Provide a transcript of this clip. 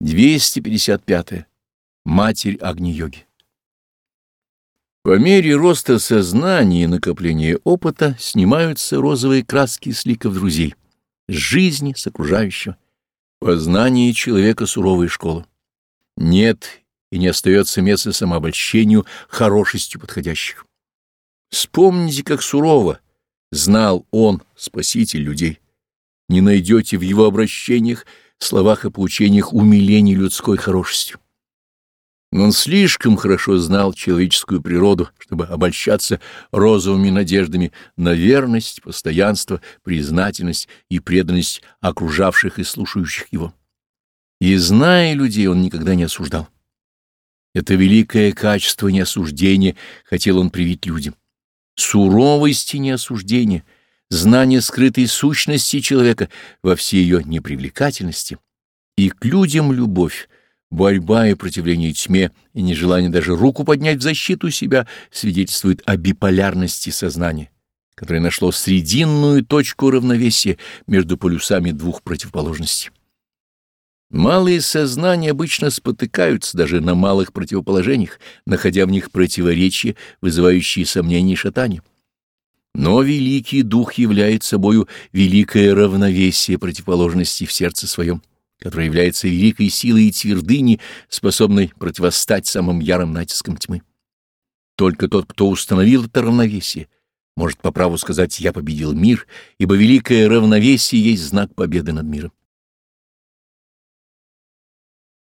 255. -е. Матерь Агни-йоги. По мере роста сознания и накопления опыта снимаются розовые краски с ликов друзей, жизни, с окружающего. Познание человека — суровая школа. Нет и не остается места самообольщению хорошестью подходящих. Вспомните, как сурово знал он, спаситель людей. Не найдете в его обращениях словах и поучениях умиления людской хорошестью. Но он слишком хорошо знал человеческую природу, чтобы обольщаться розовыми надеждами на верность, постоянство, признательность и преданность окружавших и слушающих его. И, зная людей, он никогда не осуждал. Это великое качество неосуждения хотел он привить людям. Суровость и неосуждение — знание скрытой сущности человека во всей ее непривлекательности, и к людям любовь, борьба и противление тьме, и нежелание даже руку поднять в защиту себя свидетельствует о биполярности сознания, которое нашло срединную точку равновесия между полюсами двух противоположностей. Малые сознания обычно спотыкаются даже на малых противоположениях, находя в них противоречия, вызывающие сомнения и шатания. Но Великий Дух являет собою великое равновесие противоположностей в сердце своем, которое является великой силой и твердыней, способной противостать самым ярым натискам тьмы. Только тот, кто установил это равновесие, может по праву сказать «я победил мир», ибо великое равновесие есть знак победы над миром.